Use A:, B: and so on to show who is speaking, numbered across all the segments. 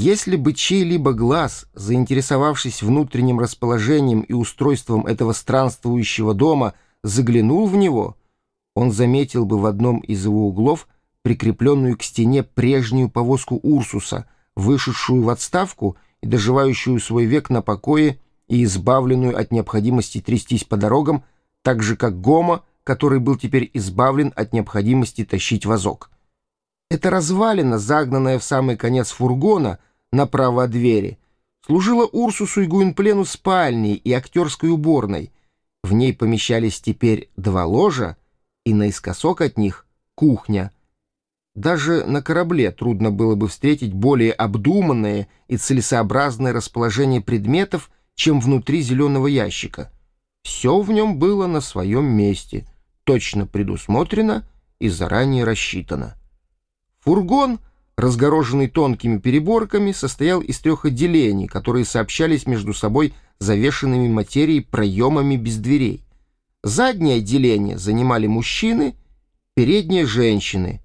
A: Если бы чей-либо глаз, заинтересовавшись внутренним расположением и устройством этого странствующего дома, заглянул в него, он заметил бы в одном из его углов прикрепленную к стене прежнюю повозку Урсуса, вышедшую в отставку и доживающую свой век на покое и избавленную от необходимости трястись по дорогам, так же как Гома, который был теперь избавлен от необходимости тащить вазок. Эта развалина, загнанная в самый конец фургона, направо от двери, служила Урсусу и Гуинплену спальней и актерской уборной. В ней помещались теперь два ложа, и наискосок от них — кухня. Даже на корабле трудно было бы встретить более обдуманное и целесообразное расположение предметов, чем внутри зеленого ящика. Все в нем было на своем месте, точно предусмотрено и заранее рассчитано. Фургон, разгороженный тонкими переборками, состоял из трех отделений, которые сообщались между собой завешенными материей проемами без дверей. Заднее отделение занимали мужчины, переднее — женщины,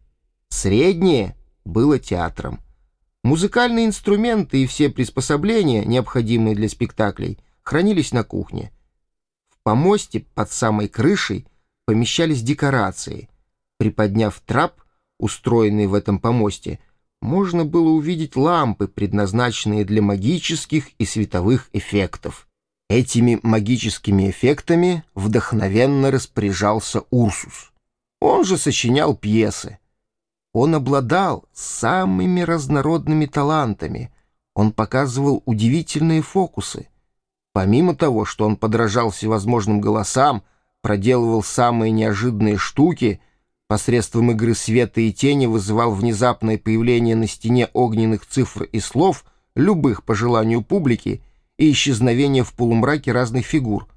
A: среднее было театром. Музыкальные инструменты и все приспособления, необходимые для спектаклей, хранились на кухне. В помосте под самой крышей помещались декорации. Приподняв трап, устроенный в этом помосте, можно было увидеть лампы, предназначенные для магических и световых эффектов. Этими магическими эффектами вдохновенно распоряжался Урсус. Он же сочинял пьесы. Он обладал самыми разнородными талантами. Он показывал удивительные фокусы. Помимо того, что он подражал всевозможным голосам, проделывал самые неожиданные штуки — посредством игры света и тени вызывал внезапное появление на стене огненных цифр и слов, любых по желанию публики, и исчезновение в полумраке разных фигур.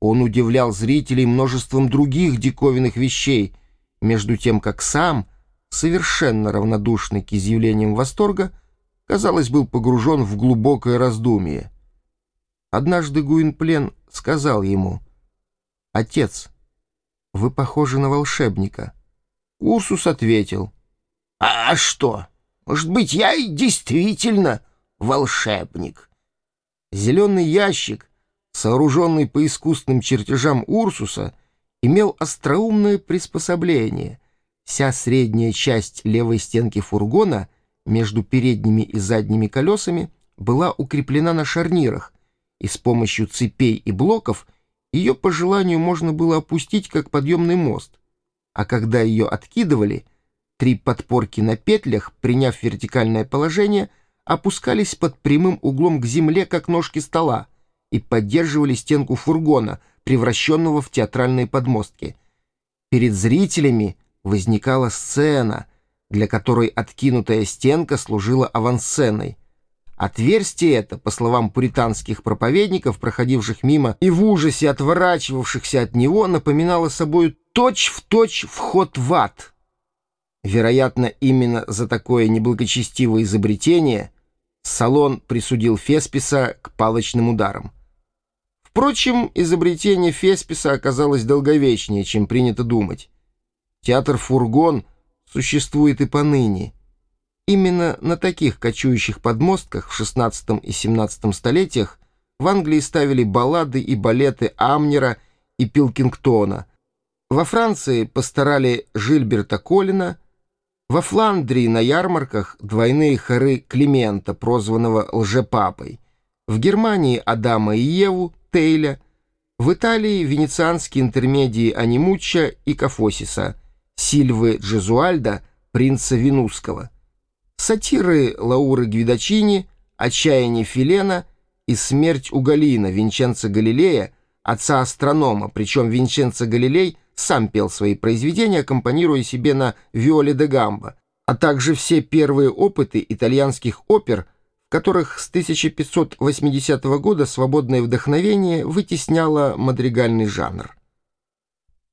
A: Он удивлял зрителей множеством других диковинных вещей, между тем как сам, совершенно равнодушный к изъявлениям восторга, казалось, был погружен в глубокое раздумье. Однажды Гуинплен сказал ему, «Отец, вы похожи на волшебника». Урсус ответил. «А, «А что? Может быть, я и действительно волшебник?» Зеленый ящик, сооруженный по искусственным чертежам Урсуса, имел остроумное приспособление. Вся средняя часть левой стенки фургона между передними и задними колесами была укреплена на шарнирах, и с помощью цепей и блоков ее по желанию можно было опустить, как подъемный мост а когда ее откидывали, три подпорки на петлях, приняв вертикальное положение, опускались под прямым углом к земле, как ножки стола, и поддерживали стенку фургона, превращенного в театральные подмостки. Перед зрителями возникала сцена, для которой откинутая стенка служила авансценой — Отверстие это, по словам пуританских проповедников, проходивших мимо и в ужасе отворачивавшихся от него, напоминало собой точь-в-точь точь вход в ад. Вероятно, именно за такое неблагочестивое изобретение Салон присудил Фесписа к палочным ударам. Впрочем, изобретение Фесписа оказалось долговечнее, чем принято думать. Театр «Фургон» существует и поныне — Именно на таких кочующих подмостках в XVI и XVII столетиях в Англии ставили баллады и балеты Амнера и Пилкингтона. Во Франции постарали Жильберта Колина, во Фландрии на ярмарках двойные хоры Климента, прозванного Лжепапой, в Германии Адама и Еву, Тейля, в Италии венецианские интермедии Анимучча и Кафосиса, Сильвы Джезуальда, принца Венусского сатиры Лауры Гвидочини, «Отчаяние Филена» и «Смерть Уголина» Винченцо Галилея, отца астронома, причем Винченцо Галилей сам пел свои произведения, аккомпанируя себе на виоле де гамбо, а также все первые опыты итальянских опер, в которых с 1580 года свободное вдохновение вытесняло мадригальный жанр.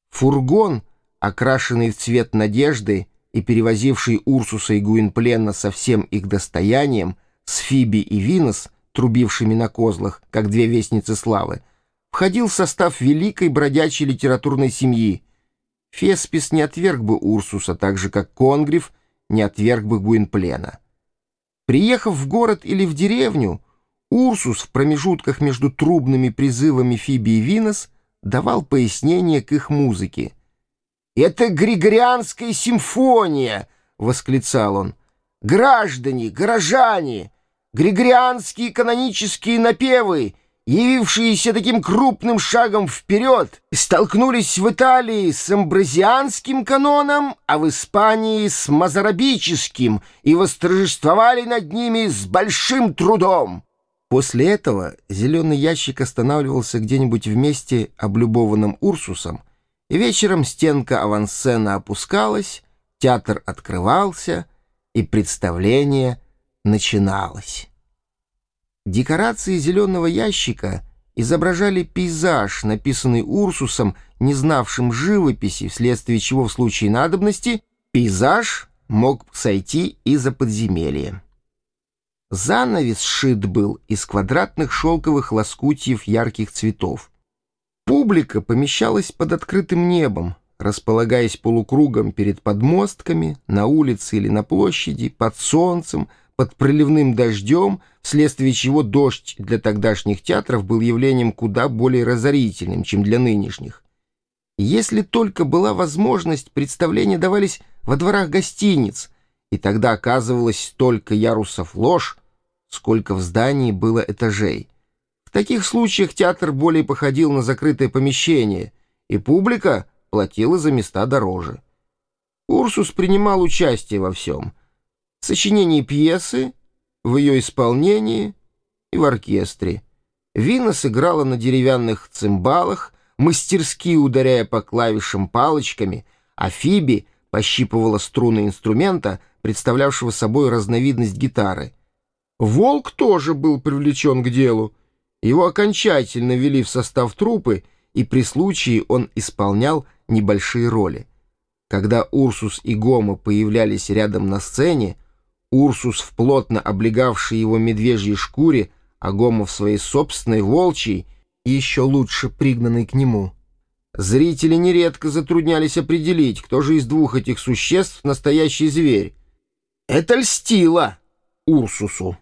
A: Фургон, окрашенный в цвет надежды, и перевозивший Урсуса и Гуинплена со всем их достоянием, с Фиби и Винос, трубившими на козлах, как две вестницы славы, входил в состав великой бродячей литературной семьи. Феспис не отверг бы Урсуса, так же, как Конгриф не отверг бы Гуинплена. Приехав в город или в деревню, Урсус в промежутках между трубными призывами Фиби и Винос давал пояснение к их музыке. «Это Григорианская симфония!» — восклицал он. «Граждане, горожане, Григорианские канонические напевы явившиеся таким крупным шагом вперед, столкнулись в Италии с амбразианским каноном, а в Испании с мазарабическим и восторжествовали над ними с большим трудом. После этого зеленый ящик останавливался где-нибудь в месте, облюбованном Урсусом, и вечером стенка авансцена опускалась, театр открывался, и представление начиналось. Декорации зеленого ящика изображали пейзаж, написанный Урсусом, не знавшим живописи, вследствие чего в случае надобности пейзаж мог сойти и за подземелье. Занавес шит был из квадратных шелковых лоскутьев ярких цветов. Публика помещалась под открытым небом, располагаясь полукругом перед подмостками, на улице или на площади, под солнцем, под проливным дождем, вследствие чего дождь для тогдашних театров был явлением куда более разорительным, чем для нынешних. Если только была возможность, представления давались во дворах гостиниц, и тогда оказывалось столько ярусов ложь, сколько в здании было этажей. В таких случаях театр более походил на закрытое помещение, и публика платила за места дороже. Урсус принимал участие во всем — сочинении пьесы, в ее исполнении и в оркестре. Вина сыграла на деревянных цимбалах, мастерски ударяя по клавишам палочками, а Фиби пощипывала струны инструмента, представлявшего собой разновидность гитары. Волк тоже был привлечен к делу. Его окончательно ввели в состав труппы, и при случае он исполнял небольшие роли. Когда Урсус и Гома появлялись рядом на сцене, Урсус в плотно облегавшей его медвежьей шкуре, а Гома в своей собственной волчьей еще лучше пригнанной к нему. Зрители нередко затруднялись определить, кто же из двух этих существ настоящий зверь. Это льстило Урсусу.